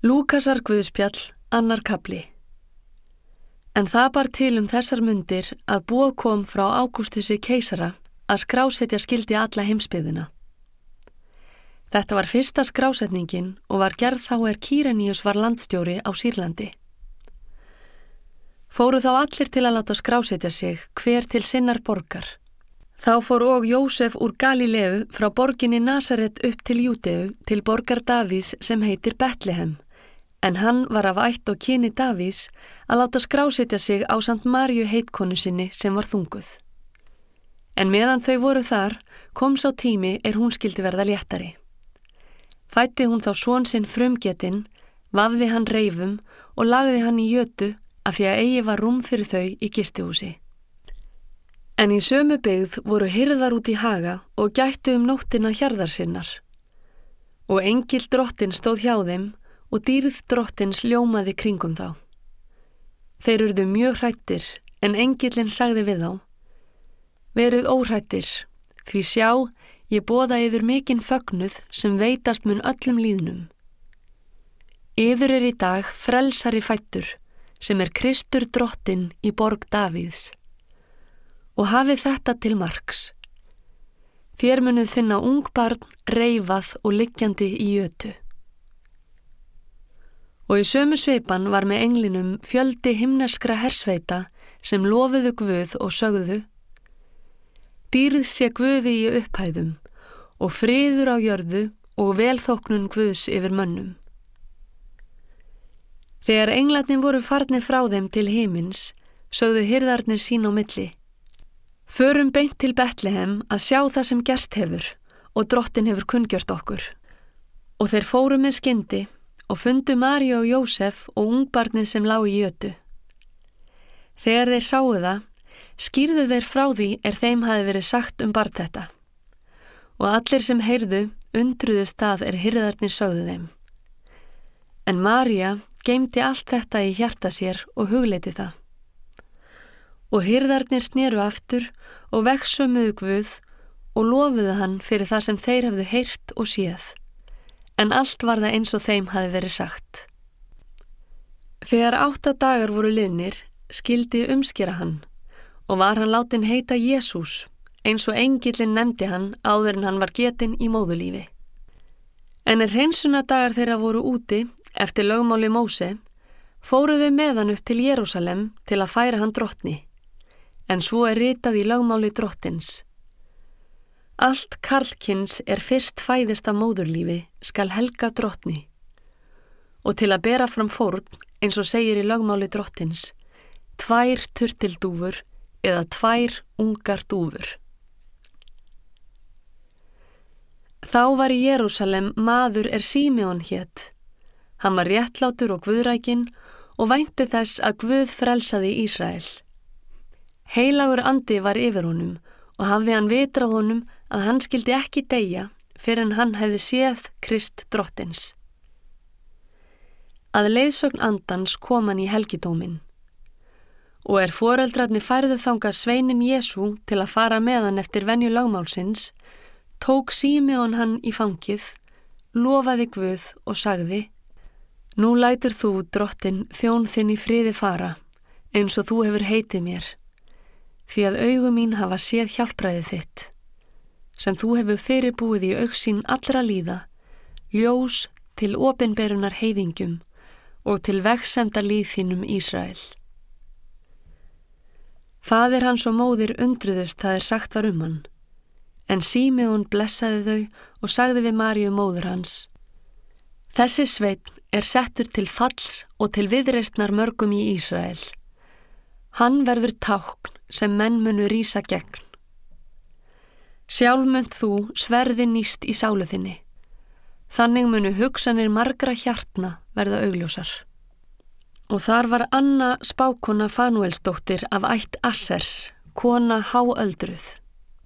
Lúkasar Guðspjall, annar kapli En það bar til um þessar mundir að búa kom frá Ágústusi keisara að skrásetja skildi alla heimsbyðina. Þetta var fyrsta skrásetningin og var gerð þá er Kýreníus var landstjóri á Sýrlandi. Fóru þá allir til að láta skrásetja sig hver til sinnar borgar. Þá fór og Jósef úr Galileu frá borginni Nazaret upp til Júteu til borgar Davís sem heitir Betlehem en hann var af ætt og kyni Davís að láta skrásetja sig á samt Marju heitkonu sinni sem var þunguð. En meðan þau voru þar kom sá tími er hún skildi verða léttari. Fætti hún þá svon sinn frumgetinn, vafði hann reifum og lagði hann í jötu af því að eigi var rúm fyrir þau í gistihúsi. En í sömu byggð voru hyrðar út í haga og gættu um nóttina hjarðar sinnar. Og engil drottin stóð hjá þeim og dýrð drottins ljómaði kringum þá. Þeir urðu mjög hrættir en engillin sagði við þá. Verið óhrættir, því sjá ég bóða yfir mikinn fögnuð sem veitast mun öllum líðnum. Yfir er í dag frelsari fættur sem er Kristur drottin í borg Davíðs. Og hafið þetta til margs. Þér munuð finna ung barn, reyfað og liggjandi í jötu. Og í sömu sveipan var með englinum fjöldi himneskra hersveita sem lofiðu Guð og sögðu Dýrð sé Guði í upphæðum og friður á jörðu og velþóknun Guðs yfir mönnum. Þegar englarnir voru farnir frá þeim til heimins, sögðu hyrðarnir sín á milli. Förum beint til Betlehem að sjá það sem gerst hefur og drottin hefur kunngjört okkur. Og þeir fóru með skyndi og fundu Mari og Jósef og ungbarnið sem lág í jötu. Þegar þeir sáu það, skýrðu þeir frá því er þeim hafi verið sagt um barn þetta. Og allir sem heyrðu undruðu stað er hyrðarnir sögðu þeim. En Marja geimdi allt þetta í hjarta sér og hugleiti það. Og hyrðarnir snýru aftur og vekksumuðu Guð og lofuðu hann fyrir það sem þeir hafðu heyrt og séð en allt var það eins og þeim hafi verið sagt. Þegar átta dagar voru liðnir skildi umskera hann og var hann látin heita Jésús eins og engillin nefndi hann áður en hann var getinn í móðulífi. En er hreinsuna dagar þeirra voru úti eftir lögmáli Móse fóruðu með hann upp til Jérúsalem til að færa hann drottni en svo er ritað í lögmáli drottins Allt karlkins er fyrst fæðist af móðurlífi skal helga drottni og til að bera fram fórn eins og segir í lögmáli drottins tvær turtildúfur eða tvær ungar dúfur. Þá var í Jérúsalem maður er Símjón hétt. Hann var réttlátur og guðrækin og vænti þess að Guð frelsaði Ísrael. Heilagur andi var yfir honum og hafði hann vitrað honum að hann skildi ekki deyja fyrir en hann hefði séð Krist drottins. Að leiðsögn andans kom hann í helgidómin og er foreldrarni færðu þanga sveinin Jésu til að fara með hann eftir venju lagmálsins, tók Símión hann í fangið, lofaði Guð og sagði Nú lætur þú, drottin, þjón þinn í friði fara, eins og þú hefur heitið mér, því að augum mín hafa séð hjálpræðið þitt sem þú hefur fyrirbúið í auksín allra líða, ljós til opinberunar heiðingjum og til vegsemda líðþínum Ísrael. Fadir hans og móðir undruðust það er sagt var um hann, en Símiðun blessaði þau og sagði við Maríu móður hans. Þessi sveit er settur til falls og til viðreistnar mörgum í Ísrael. Hann verður tákn sem menn munu rýsa gegn. Sjálfmönd þú sverði nýst í sálu þinni. Þannig munu hugsanir margra hjartna verða augljósar. Og þar var Anna spákona Fanuelsdóttir af ætt Assers, kona háöldruð.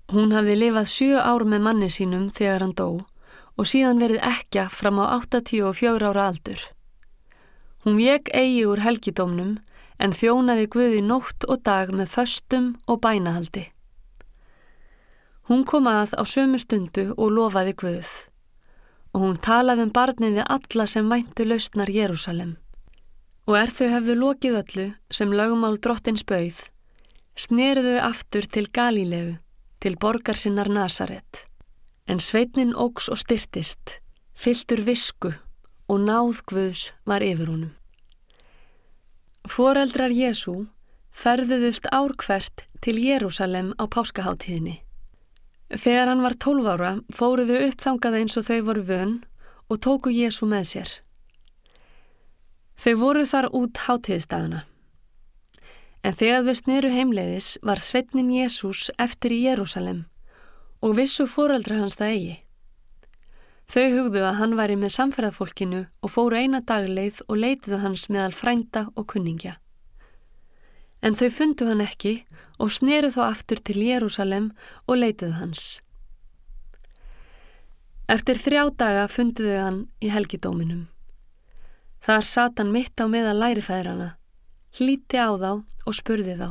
Hún hafði lifað sjö ár með manni sínum þegar hann dó og síðan verið ekja fram á 84 ára aldur. Hún vek eigi úr helgidómnum en þjónaði Guði nótt og dag með föstum og bænahaldi. Hún kom að á sömu stundu og lofaði Guð og hún talaði um barnið við alla sem væntu lausnar Jérúsalem. Og er þau hefðu lokið öllu sem lögumál drottins bauð, snerðu aftur til Galílegu, til borgar sinnar Nazaret. En sveitnin ógs og styrtist, fylltur visku og náðgvöðs var yfir honum. Fóreldrar Jésú ferðuðust árkvert til Jérúsalem á páskaháttíðinni. Þegar hann var 12 ára fóruðu uppþangað eins og þau voru vön og tóku Jésu með sér. Þau voru þar út hátíðstagana. En þegar þau sneru heimleiðis var sveitnin Jésús eftir í Jérúsalem og vissu fóreldra hans það eigi. Þau hugðu að hann væri með samferðafólkinu og fóru eina dagleið og leitiðu hans meðal frænda og kunningja. En þau fundu hann ekki og sneru þá aftur til Jérúsalem og leituðu hans. Eftir þrjá daga funduðu hann í helgidóminum. Þar sat hann mitt á meðal lærifæðrana, hlíti á þá og spurði þá.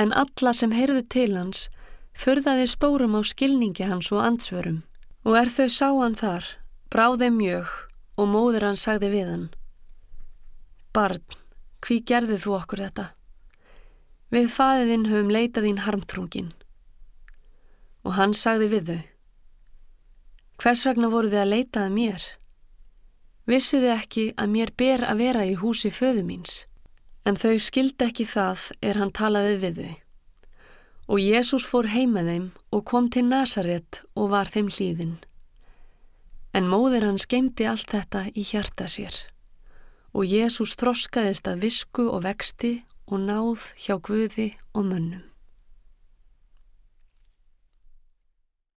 En alla sem heyrðu til hans förðaði stórum á skilningi hans og ansvörum og er þau sá hann þar, bráði mjög og móður hann sagði við hann. Barn, hví gerðið þú okkur þetta? Við faðiðinn höfum leitað þín harmþrungin. Og hann sagði við þau. Hvers vegna voru þið að leitaði mér? Vissið þið ekki að mér ber að vera í húsi föðu míns? En þau skildi ekki það er hann talaði við þau. Og Jésús fór heima þeim og kom til Nazaret og var þeim hlýðin. En móðir hann skeimti allt þetta í hjarta sér. Og Jésús þroskaðist að visku og vexti og náð hjá Guði og mönnum.